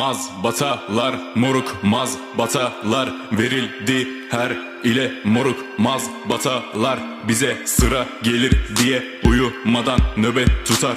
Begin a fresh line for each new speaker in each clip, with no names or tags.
maz batalar moruk maz batalar. Verildi her ile moruk maz batalar. Bize sıra gelir diye uyumadan nöbet tutar.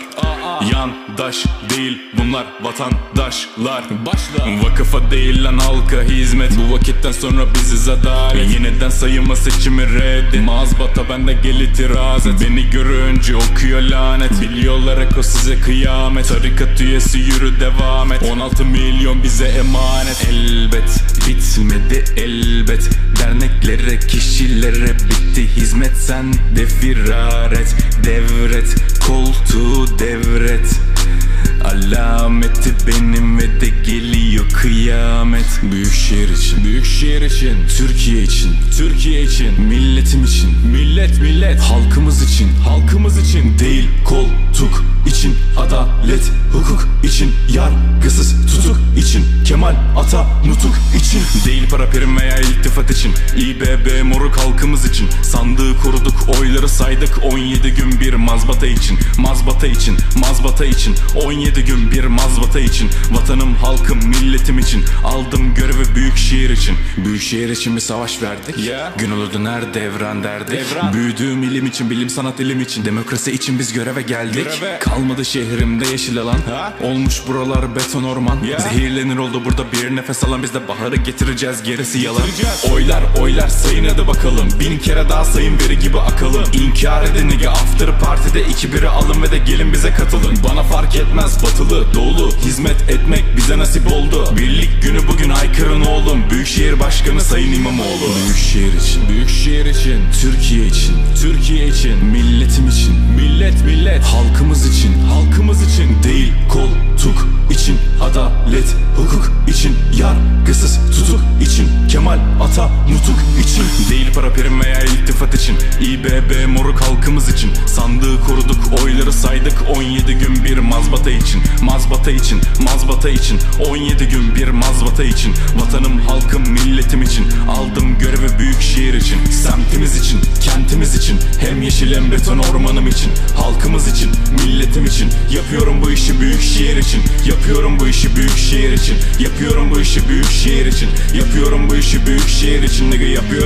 Yandaş değil bunlar vatandaşlar.
Başla.
Vakıfa değil lan halka hizmet. Bu vakitten sonra biziz adalet Yeniden sayılma seçimi reddet. Mazbata bende gel itiraz et. Beni görünce okuyor lanet. Biliyorlar eko size kıyamet. Tarikat üyesi yürü devam et. 16 milyon bize emanet. Elbet bitmedi elbet. Derneklere kişilere bitti hizmet Sen de firar et devret Koltuğu devret. Alameti benim ve de geliyor kıyamet. Büyük şehir için Büyük şehir için Türkiye için Türkiye için Milletim için. Millet millet Halkımız için Halkımız için Değil koltuk için Adalet hukuk için Yargısız tutuk için Kemal Ata nutuk için. Değil para prim veya iltifat için İBB moruk halkımız için. Sandığı koruduk oyları saydık 17 gün bir mazbata için. Mazbata için mazbata için 17 gün bir mazbata için. Vatanım halkım milletim için. Aldım görevi büyük şehir için. Büyük şehir için bir savaş verdik.
Ya.
Gün olurdu nerede devran derdik.
Devran.
Büyüdüğüm ilim için bilim sanat ilim için Demokrasi için biz göreve geldik.
Göreve.
Kalmadı şehrimde yeşil alan.
Ha?
Olmuş buralar beton orman.
Ya.
Zehirlenir oldu burada bir nefes alan. Biz de baharı getireceğiz gerisi yalan.
Getireceğiz.
Oylar oylar sayın hadi bakalım. Bin kere daha sayın veri gibi akalım. İnkar edin nige after partide iki biri alın ve de gelin bize katılın. Bana fark etmez batılı doğulu Hizmet etmek bize nasip oldu. Birlik günü bugün aykırın oğlum Büyükşehir Başkanı Sayın İmamoğlu. Büyükşehir için. Büyükşehir için. Türkiye için. Türkiye için. Milletim için. Millet millet. Halkımız için. Halkımız için. Değil koltuk için. Adalet hukuk için. Yargısız tutuk için. Kemal Ata nutuk için. Değil para prim veya iltifat için. İBB moruk halkımız için saydık 17 gün bir mazbata için Mazbata için mazbata için. 17 gün bir mazbata için Vatanım halkım milletim için. Aldım görevi büyük şehir için Semtimiz için kentimiz için. Hem yeşil hem beton ormanım için Halkımız için milletim için. Yapıyorum bu işi büyük şehir için Yapıyorum bu işi büyük şehir için. Yapıyorum bu işi büyük şehir için Yapıyorum bu işi büyük şehir için. Nigga yapıyorum